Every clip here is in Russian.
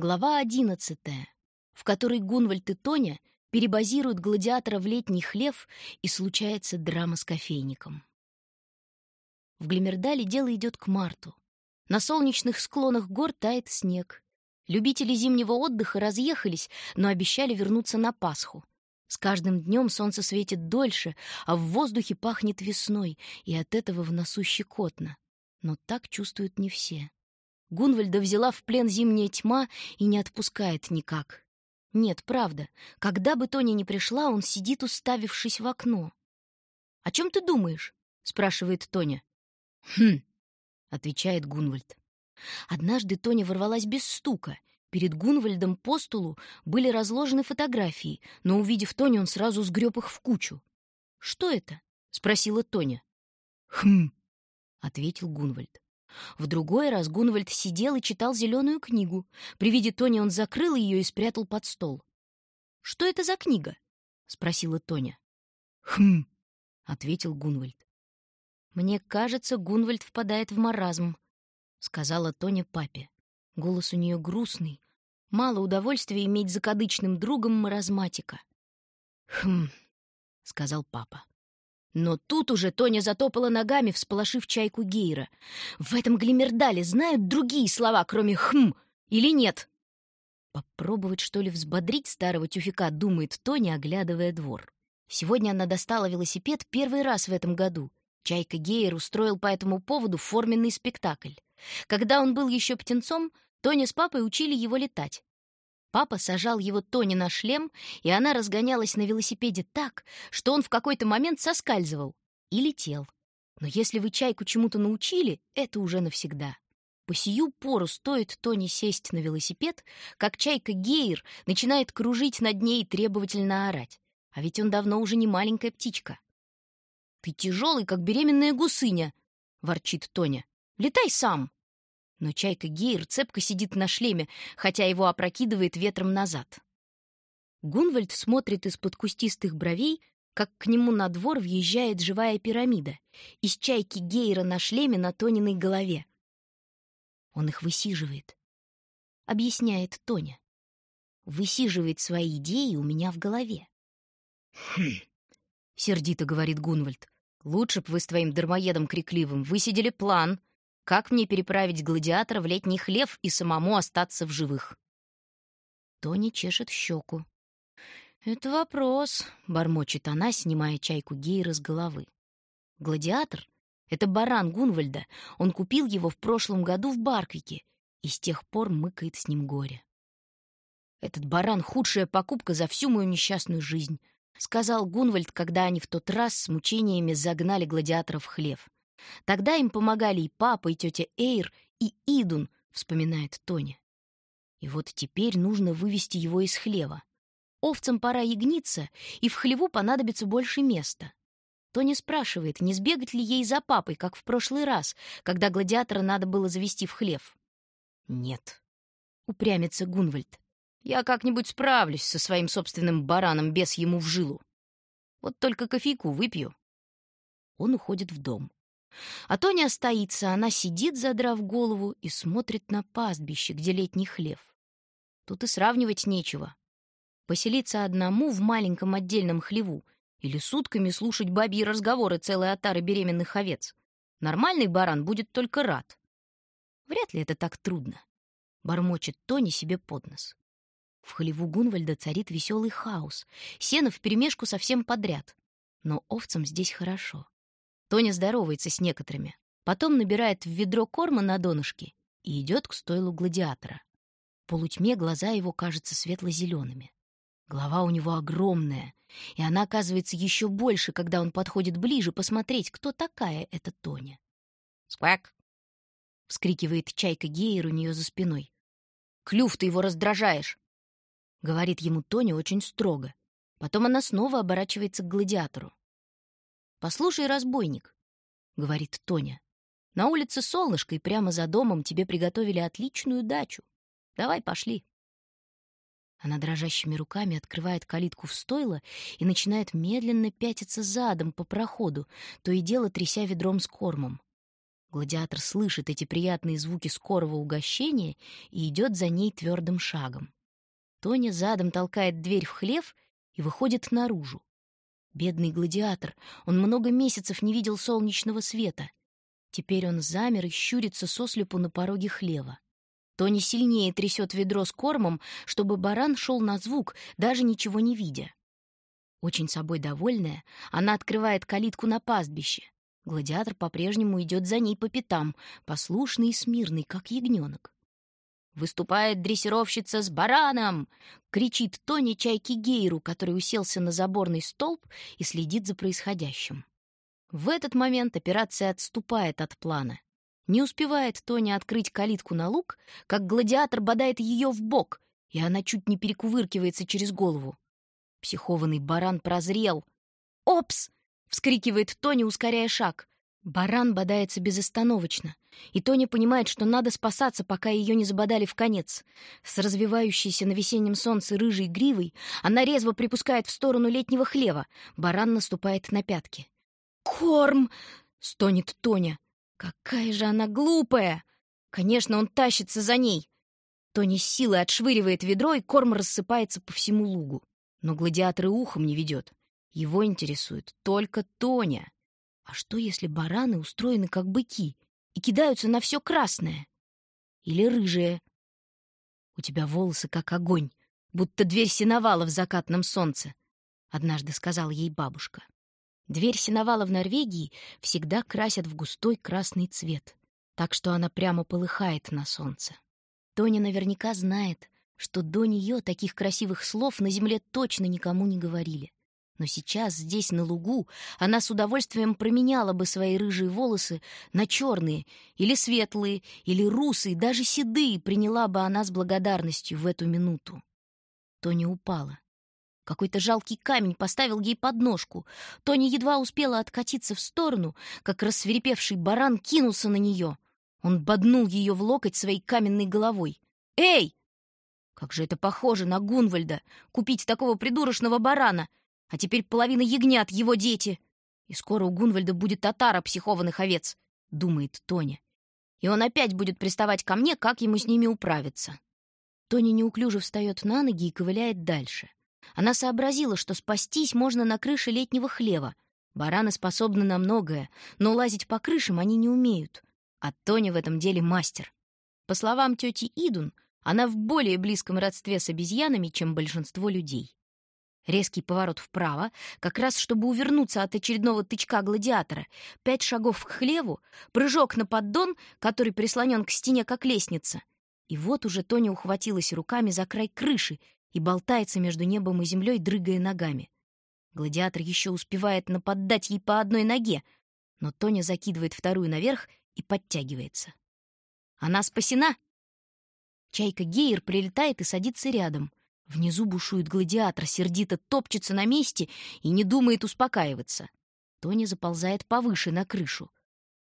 Глава одиннадцатая, в которой Гунвальд и Тоня перебазируют гладиатора в летний хлев, и случается драма с кофейником. В Глимердале дело идет к марту. На солнечных склонах гор тает снег. Любители зимнего отдыха разъехались, но обещали вернуться на Пасху. С каждым днем солнце светит дольше, а в воздухе пахнет весной, и от этого в носу щекотно. Но так чувствуют не все. Гунвальда взяла в плен зимняя тьма и не отпускает никак. Нет, правда, когда бы Тоня не пришла, он сидит, уставившись в окно. «О чем ты думаешь?» — спрашивает Тоня. «Хм», — отвечает Гунвальд. Однажды Тоня ворвалась без стука. Перед Гунвальдом по столу были разложены фотографии, но, увидев Тоню, он сразу сгреб их в кучу. «Что это?» — спросила Тоня. «Хм», — ответил Гунвальд. В другой раз Гунвальд сидел и читал зеленую книгу. При виде Тони он закрыл ее и спрятал под стол. «Что это за книга?» — спросила Тоня. «Хм», — ответил Гунвальд. «Мне кажется, Гунвальд впадает в маразм», — сказала Тоня папе. Голос у нее грустный. Мало удовольствия иметь закадычным другом маразматика. «Хм», — сказал папа. Но тут уже Тоня затопала ногами, всполошив чайку Гейра. В этом глимердале знают другие слова, кроме «хм» или «нет». Попробовать, что ли, взбодрить старого тюфика, думает Тоня, оглядывая двор. Сегодня она достала велосипед первый раз в этом году. Чайка Гейер устроил по этому поводу форменный спектакль. Когда он был еще птенцом, Тоня с папой учили его летать. Папа сажал его Тони на шлем, и она разгонялась на велосипеде так, что он в какой-то момент соскальзывал и летел. Но если вы чайку чему-то научили, это уже навсегда. По сию пору стоит Тони сесть на велосипед, как чайка Гейр начинает кружить над ней и требовательно орать. А ведь он давно уже не маленькая птичка. «Ты тяжелый, как беременная гусыня», — ворчит Тоня. «Летай сам!» Но чайка Гейр цепко сидит на шлеме, хотя его опрокидывает ветром назад. Гунвальд смотрит из-под кустистых бровей, как к нему на двор въезжает живая пирамида из чайки Гейра на шлеме на Тониной голове. Он их высиживает, объясняет Тоня. Высиживает свои идеи у меня в голове. «Хм», — сердито говорит Гунвальд, — «лучше б вы с твоим дармоедом крикливым высидели план, как мне переправить гладиатора в летний хлев и самому остаться в живых? Тони чешет щеку. «Это вопрос», — бормочет она, снимая чайку Гейра с головы. «Гладиатор — это баран Гунвальда. Он купил его в прошлом году в Барквике и с тех пор мыкает с ним горе. «Этот баран — худшая покупка за всю мою несчастную жизнь», — сказал Гунвальд, когда они в тот раз с мучениями загнали гладиатора в хлев. Тогда им помогали и папа, и тетя Эйр, и Идун, вспоминает Тоня. И вот теперь нужно вывести его из хлева. Овцам пора ягниться, и в хлеву понадобится больше места. Тоня спрашивает, не сбегать ли ей за папой, как в прошлый раз, когда гладиатора надо было завести в хлев. «Нет», — упрямится Гунвальд. «Я как-нибудь справлюсь со своим собственным бараном без ему в жилу. Вот только кофейку выпью». Он уходит в дом. А Тоня остается, она сидит, задрав голову, и смотрит на пастбище, где летний хлев. Тут и сравнивать нечего. Поселиться одному в маленьком отдельном хлеву или сутками слушать бабьи разговоры целой отары беременных овец. Нормальный баран будет только рад. Вряд ли это так трудно, — бормочет Тони себе под нос. В хлеву Гунвальда царит веселый хаос, сено вперемешку совсем подряд. Но овцам здесь хорошо. Тоня здоровается с некоторыми, потом набирает в ведро корма на донышке и идет к стойлу гладиатора. В полутьме глаза его кажутся светло-зелеными. Голова у него огромная, и она оказывается еще больше, когда он подходит ближе посмотреть, кто такая эта Тоня. «Сквак!» — вскрикивает чайка Гейер у нее за спиной. «Клюв ты его раздражаешь!» — говорит ему Тоня очень строго. Потом она снова оборачивается к гладиатору. «Послушай, разбойник», — говорит Тоня, — «на улице солнышко, и прямо за домом тебе приготовили отличную дачу. Давай, пошли». Она дрожащими руками открывает калитку в стойло и начинает медленно пятиться задом по проходу, то и дело тряся ведром с кормом. Гладиатор слышит эти приятные звуки скорого угощения и идет за ней твердым шагом. Тоня задом толкает дверь в хлев и выходит наружу. Бедный гладиатор, он много месяцев не видел солнечного света. Теперь он замер и щурится сослепу на пороге хлева. Тони сильнее трясет ведро с кормом, чтобы баран шел на звук, даже ничего не видя. Очень собой довольная, она открывает калитку на пастбище. Гладиатор по-прежнему идет за ней по пятам, послушный и смирный, как ягненок. «Выступает дрессировщица с бараном!» — кричит Тони чайки Гейру, который уселся на заборный столб и следит за происходящим. В этот момент операция отступает от плана. Не успевает Тони открыть калитку на луг, как гладиатор бодает ее в бок, и она чуть не перекувыркивается через голову. Психованный баран прозрел. «Опс!» — вскрикивает Тони, ускоряя шаг. Баран бодается безостановочно, и Тони понимает, что надо спасаться, пока ее не забодали в конец. С развивающейся на весеннем солнце рыжей гривой она резво припускает в сторону летнего хлева. Баран наступает на пятки. «Корм!» — стонет Тоня. «Какая же она глупая!» Конечно, он тащится за ней. Тони с силой отшвыривает ведро, и корм рассыпается по всему лугу. Но гладиатор и ухом не ведет. Его интересует только Тоня. А что, если бараны устроены как быки и кидаются на все красное? Или рыжие? У тебя волосы как огонь, будто дверь сеновала в закатном солнце, — однажды сказала ей бабушка. Дверь сеновала в Норвегии всегда красят в густой красный цвет, так что она прямо полыхает на солнце. Тоня наверняка знает, что до нее таких красивых слов на земле точно никому не говорили. Но сейчас, здесь, на лугу, она с удовольствием променяла бы свои рыжие волосы на черные, или светлые, или русые, даже седые приняла бы она с благодарностью в эту минуту. Тоня упала. Какой-то жалкий камень поставил ей подножку. Тоня едва успела откатиться в сторону, как рассверепевший баран кинулся на нее. Он боднул ее в локоть своей каменной головой. «Эй!» Как же это похоже на Гунвальда, купить такого придурочного барана, а теперь половина ягнят его дети. И скоро у Гунвальда будет татара психованных овец, думает Тоня. И он опять будет приставать ко мне, как ему с ними управиться. Тоня неуклюже встает на ноги и ковыляет дальше. Она сообразила, что спастись можно на крыше летнего хлева. Бараны способны на многое, но лазить по крышам они не умеют. А Тоня в этом деле мастер. По словам тети Идун, она в более близком родстве с обезьянами, чем большинство людей. Резкий поворот вправо, как раз чтобы увернуться от очередного тычка гладиатора, пять шагов к хлеву, прыжок на поддон, который прислонен к стене, как лестница. И вот уже Тоня ухватилась руками за край крыши и болтается между небом и землей, дрыгая ногами. Гладиатор еще успевает наподдать ей по одной ноге, но Тоня закидывает вторую наверх и подтягивается. Она спасена! Чайка Гейер прилетает и садится рядом. Внизу бушует гладиатор, сердито топчется на месте и не думает успокаиваться. Тони заползает повыше на крышу.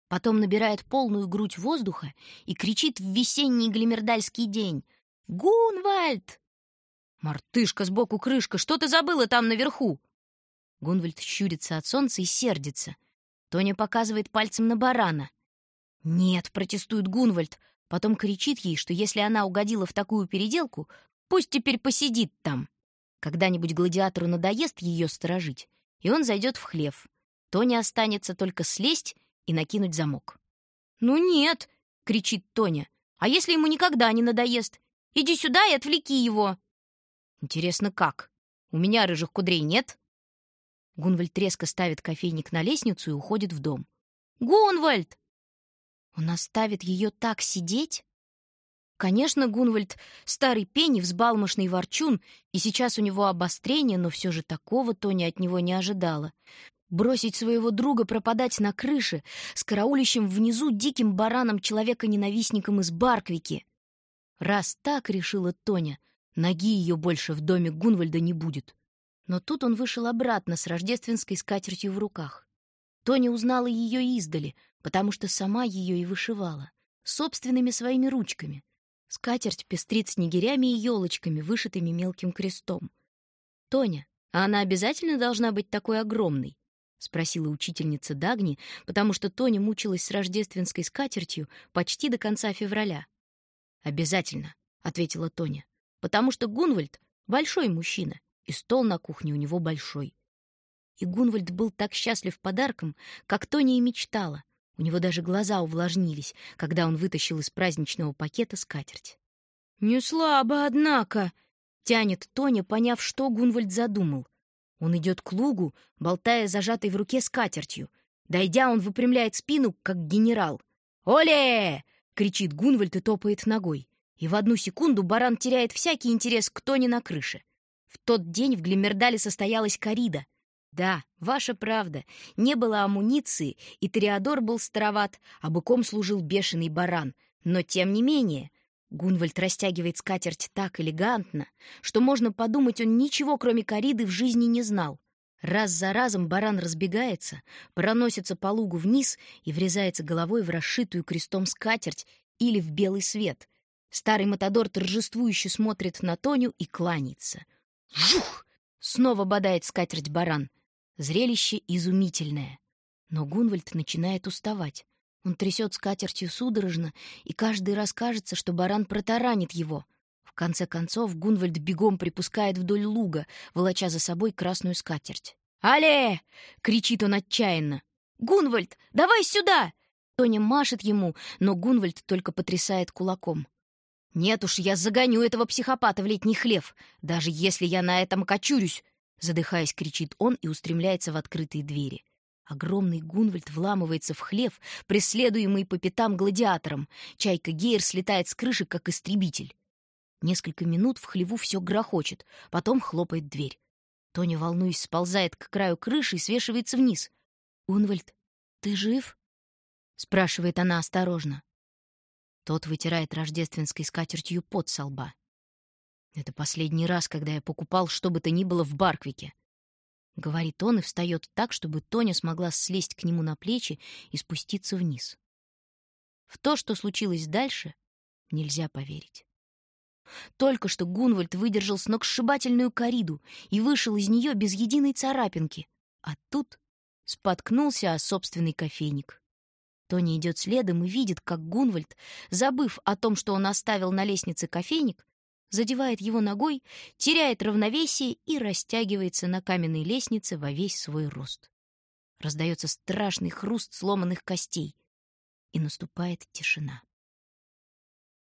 Потом набирает полную грудь воздуха и кричит в весенний глимердальский день. «Гунвальд!» «Мартышка сбоку крышка, что ты забыла там наверху?» Гунвальд щурится от солнца и сердится. Тоня показывает пальцем на барана. «Нет», — протестует Гунвальд, Потом кричит ей, что если она угодила в такую переделку, пусть теперь посидит там. Когда-нибудь гладиатору надоест ее сторожить, и он зайдет в хлев. То не останется только слезть и накинуть замок. «Ну нет!» — кричит Тоня. «А если ему никогда не надоест? Иди сюда и отвлеки его!» «Интересно, как? У меня рыжих кудрей нет?» Гунвальд резко ставит кофейник на лестницу и уходит в дом. «Гунвальд!» Он оставит ее так сидеть? Конечно, Гунвальд — старый пень и взбалмошный ворчун, и сейчас у него обострение, но все же такого Тони от него не ожидала. Бросить своего друга пропадать на крыше с караулищем внизу диким бараном человека-ненавистником из Барквики. Раз так решила Тоня, ноги ее больше в доме Гунвальда не будет. Но тут он вышел обратно с рождественской скатертью в руках. Тоня узнала ее издали, потому что сама ее и вышивала, собственными своими ручками. Скатерть пестрит снегирями и елочками, вышитыми мелким крестом. Тоня, а она обязательно должна быть такой огромной? — спросила учительница Дагни, потому что Тоня мучилась с рождественской скатертью почти до конца февраля. «Обязательно», — ответила Тоня, «потому что Гунвальд — большой мужчина, и стол на кухне у него большой». И Гунвальд был так счастлив подарком, как Тоня и мечтала. У него даже глаза увлажнились, когда он вытащил из праздничного пакета скатерть. «Не слабо, однако», — тянет Тоня, поняв, что Гунвальд задумал. Он идет к лугу, болтая зажатой в руке скатертью. Дойдя, он выпрямляет спину, как генерал. «Оле!» — кричит Гунвальд и топает ногой. И в одну секунду баран теряет всякий интерес к Тоне на крыше. В тот день в Глимердале состоялась корида. Да, ваша правда, не было амуниции, и Тореадор был староват, а быком служил бешеный баран. Но тем не менее, Гунвальд растягивает скатерть так элегантно, что можно подумать, он ничего, кроме кориды, в жизни не знал. Раз за разом баран разбегается, проносится по лугу вниз и врезается головой в расшитую крестом скатерть или в белый свет. Старый Матадор торжествующе смотрит на Тоню и кланяется. Жух! Снова бодает скатерть баран. Зрелище изумительное. Но Гунвальд начинает уставать. Он трясет скатертью судорожно, и каждый раз кажется, что баран протаранит его. В конце концов Гунвальд бегом припускает вдоль луга, волоча за собой красную скатерть. «Але!» — кричит он отчаянно. «Гунвальд, давай сюда!» Тоня машет ему, но Гунвальд только потрясает кулаком. «Нет уж, я загоню этого психопата в летний хлев, даже если я на этом кочурюсь!» Задыхаясь, кричит он и устремляется в открытые двери. Огромный Гунвальд вламывается в хлев, преследуемый по пятам гладиатором. Чайка Гейр слетает с крыши, как истребитель. Несколько минут в хлеву все грохочет, потом хлопает дверь. Тоня, волнуясь, сползает к краю крыши и свешивается вниз. «Гунвальд, ты жив?» — спрашивает она осторожно. Тот вытирает рождественской скатертью пот со лба. «Это последний раз, когда я покупал что бы то ни было в Барквике. — говорит он и встает так, чтобы Тоня смогла слезть к нему на плечи и спуститься вниз. В то, что случилось дальше, нельзя поверить. Только что Гунвальд выдержал сногсшибательную кориду и вышел из нее без единой царапинки, а тут споткнулся о собственный кофейник. Тоня идет следом и видит, как Гунвальд, забыв о том, что он оставил на лестнице кофейник, задевает его ногой, теряет равновесие и растягивается на каменной лестнице во весь свой рост. Раздается страшный хруст сломанных костей, и наступает тишина.